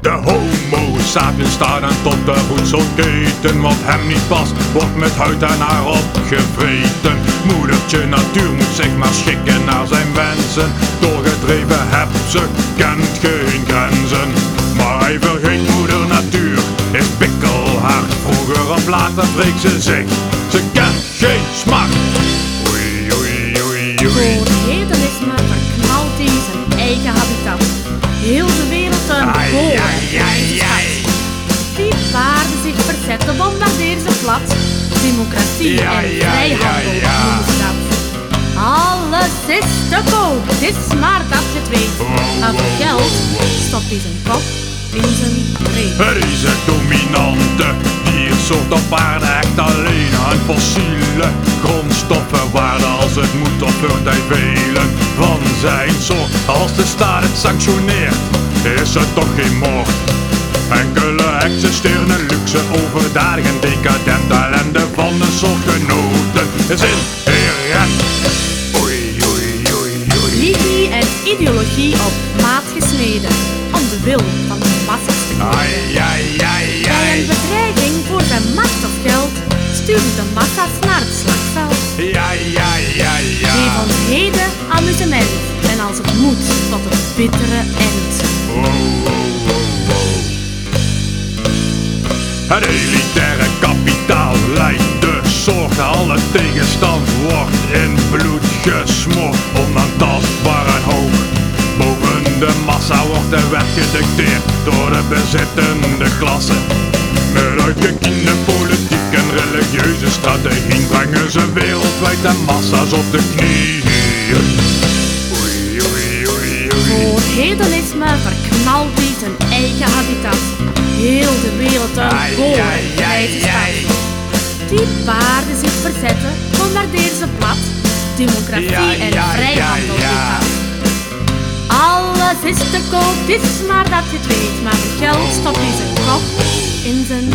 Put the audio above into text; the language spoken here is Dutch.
De homo sapiens staan aan tot de voedselketen Wat hem niet past, wordt met huid en haar opgevreten Moedertje natuur moet zich maar schikken naar zijn wensen. Doorgedreven hebzucht kent geen grenzen. Maar hij vergeet moeder natuur, is pikkelhard Vroeger of later breekt ze zich, ze kent geen smaak. Oei oei oei oei. Voor hedonisme verknalt hij zijn eigen habitat. Heel de Ai, ai, ai, ai. Die paarden zich verzetten, bombardeer ze plat. Democratie Ja, en ja, vrijhandel ja, noemen ze dat. Alles is te koop, het is maar dat je het weet. Maar voor geld stopt hij zijn kop in zijn reet. Er is een dominante diersoort op aarde echt alleen aan fossiele grondstoffen waarde als het moet hij velen van zijn soort. Als de staat het sanctioneert, is het toch geen moord. Enkele existeren luxe, overdadig en decadent ellende van een soort genoten is inherent. Oei, oei, oei, oei. Religie en ideologie op maat gesneden. Om de wil van de massa's te. Ai, ai, ai, Bij een bedreiging voor zijn macht of geld sturen de massa's naar het slagveld. Ja, ja, ja, ja. Geef ons heden amusement en als het moet tot het bittere eind. Het elitaire kapitaal leidt de soort. Alle tegenstand wordt in bloed gesmoord. Onaantastbaar en hoog. Boven de massa wordt de wet gedicteerd door de bezittende klasse. Met uitgekiende politiek en religieuze strategieën brengen ze wereldwijd de massa's op de knieën. Oei, oei, oei, oei. Voor hedonisme verknalt hij zijn eigen de wereld een ai. Die paarden zich verzetten, bombardeer ze plat. Democratie en vrijhandel. Alles is te koop, is maar dat je het weet. Maar geld stopt hij zijn kop in zijn